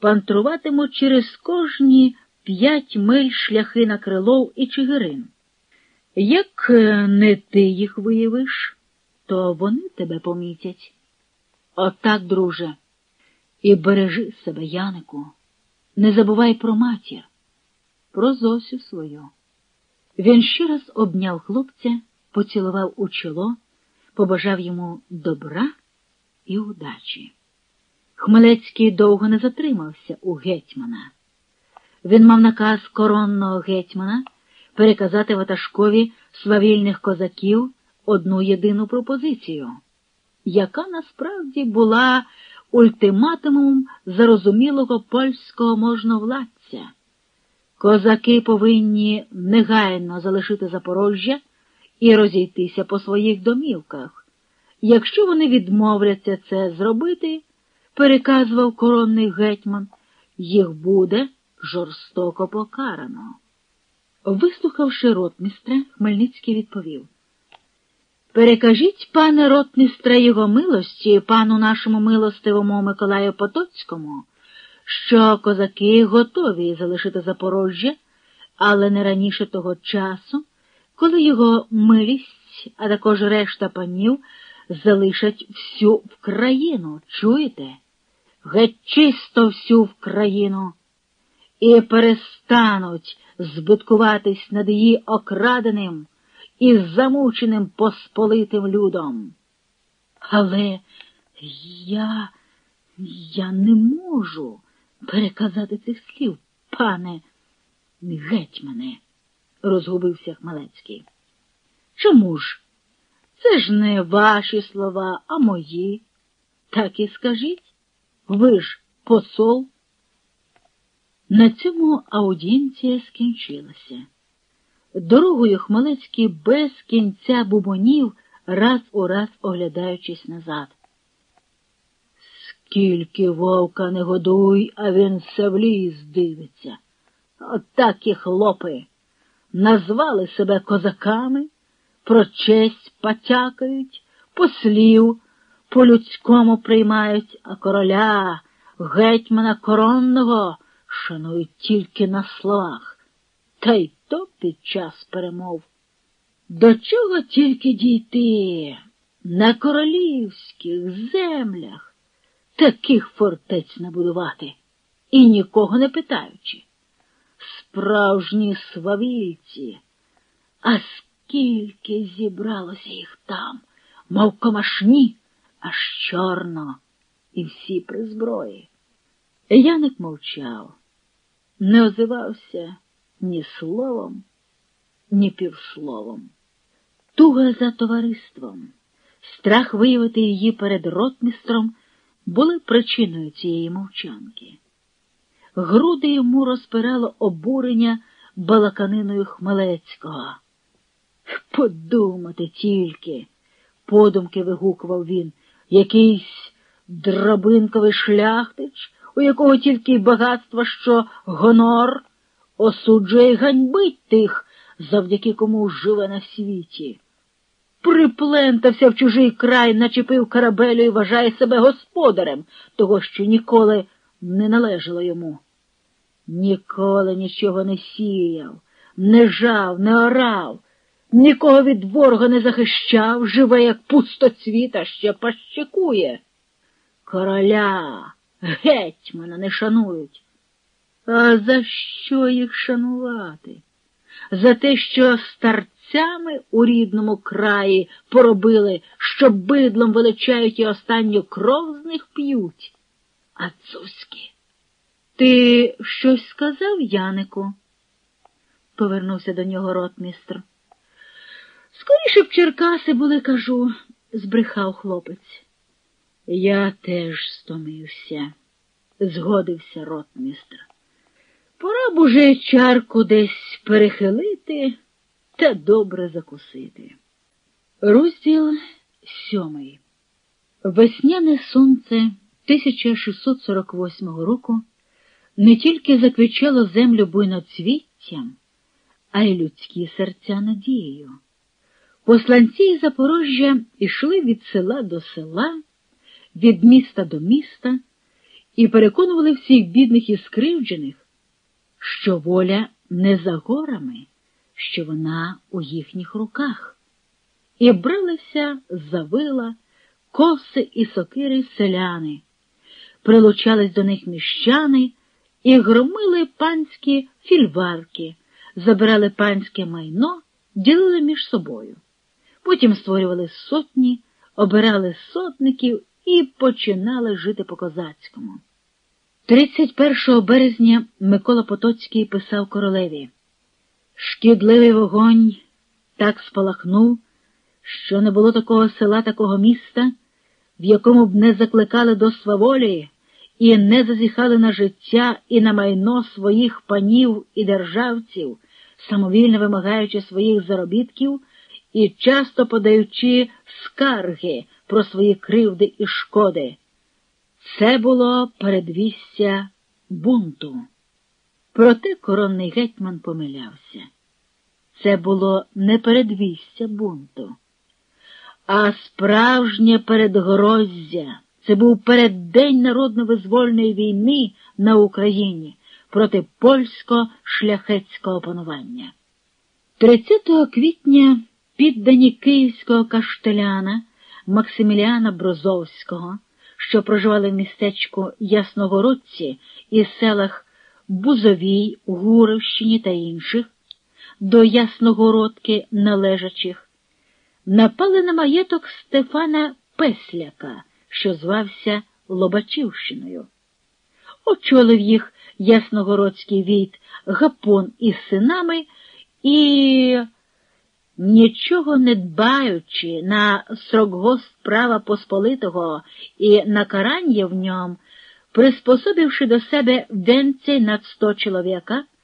пантруватимуть через кожні п'ять миль шляхи на Крилов і Чигирин. Як е, не ти їх виявиш, то вони тебе помітять. Отак, друже, і бережи себе, Янику, не забувай про матір, про Зосю свою. Він ще раз обняв хлопця, поцілував у чоло, побажав йому добра і удачі. Хмелецький довго не затримався у гетьмана. Він мав наказ коронного гетьмана переказати ватажкові свавільних козаків одну єдину пропозицію, яка насправді була ультиматумом зарозумілого польського можновладця. Козаки повинні негайно залишити Запорожжя і розійтися по своїх домівках. Якщо вони відмовляться це зробити, переказував коронний гетьман, їх буде жорстоко покарано. Вислухавши ротмістра, Хмельницький відповів. Перекажіть, пане ротмістре, його милості, пану нашому милостивому Миколаю Потоцькому, що козаки готові залишити Запорожжя, але не раніше того часу, коли його милість, а також решта панів залишать всю Вкраїну, чуєте? Геть чисто всю Вкраїну і перестануть збиткуватись над її окраденим і замученим посполитим людом. Але я, я не можу переказати цих слів, пане гетьмане, розгубився Хмелецький. Чому ж? Це ж не ваші слова, а мої. Так і скажіть. Ви ж посол. На цьому аудієнція скінчилася. Дорогою Хмелецький без кінця бубонів, раз у раз оглядаючись назад. Скільки вовка не годуй, а він все в ліс дивиться. Отак і хлопи назвали себе козаками, про честь потякають, послів по-людському приймають, а короля, гетьмана коронного шанують тільки на словах, та й то під час перемов. До чого тільки дійти? На королівських землях таких фортець набудувати і нікого не питаючи. Справжні свавільці, а скільки зібралося їх там, мов комашні, аж чорно, і всі при зброї. Яник мовчав, не озивався ні словом, ні півсловом. Туга за товариством, страх виявити її перед ротмістром були причиною цієї мовчанки. Груди йому розпирало обурення балаканиною Хмелецького. Подумати тільки, подумки вигукував він, якийсь дробинковий шляхтич, у якого тільки багатство, що гонор осуджує й ганьбить тих, завдяки кому живе на світі. Приплентався в чужий край, начепив корабелю і вважає себе господарем того, що ніколи не належало йому. Ніколи нічого не сіяв, не жав, не орав, нікого від ворога не захищав, живе, як пустоцвіта, ще пащикує. Короля, гетьмана не шанують. А за що їх шанувати? За те, що старцями у рідному краї поробили, що бидлом величають і останню кров з них п'ють. А цуськи. Ти щось сказав, Янику? повернувся до нього ротмістр. Скоріше б Черкаси були, кажу, збрехав хлопець. Я теж стомився, згодився ротмістр. Пора б уже чарку десь перехилити та добре закусити. Розділ сьомий. Весняне сонце 1648 року не тільки заквічало землю буйноцвіттям, а й людські серця надією. Посланці із Запорожжя йшли від села до села, від міста до міста і переконували всіх бідних і скривджених, що воля не за горами, що вона у їхніх руках, і бралися за вила, коси і сокири селяни, прилучались до них міщани і громили панські фільварки, забирали панське майно, ділили між собою. Потім створювали сотні, обирали сотників і починали жити по козацькому. 31 березня Микола Потоцький писав королеві Шкідливий вогонь так спалахнув, що не було такого села, такого міста, в якому б не закликали до сваволі і не зазіхали на життя і на майно своїх панів і державців, самовільно вимагаючи своїх заробітків і часто подаючи скарги про свої кривди і шкоди. Це було передвістя бунту. Проте коронний гетьман помилявся. Це було не передвістя бунту, а справжнє передгроздя. Це був переддень народно-визвольної війни на Україні проти польсько-шляхетського панування. 30 квітня піддані київського каштеляна Максиміліана Брозовського, що проживали в містечку Ясногородці і селах Бузовій, Гуровщині та інших, до Ясногородки належачих, напали на маєток Стефана Песляка, що звався Лобачівщиною. Очолив їх Ясногородський війт Гапон із синами і нічого не дбаючи на срокгост права Посполитого і на карання в ньому, приспособивши до себе вденці над сто чоловіка,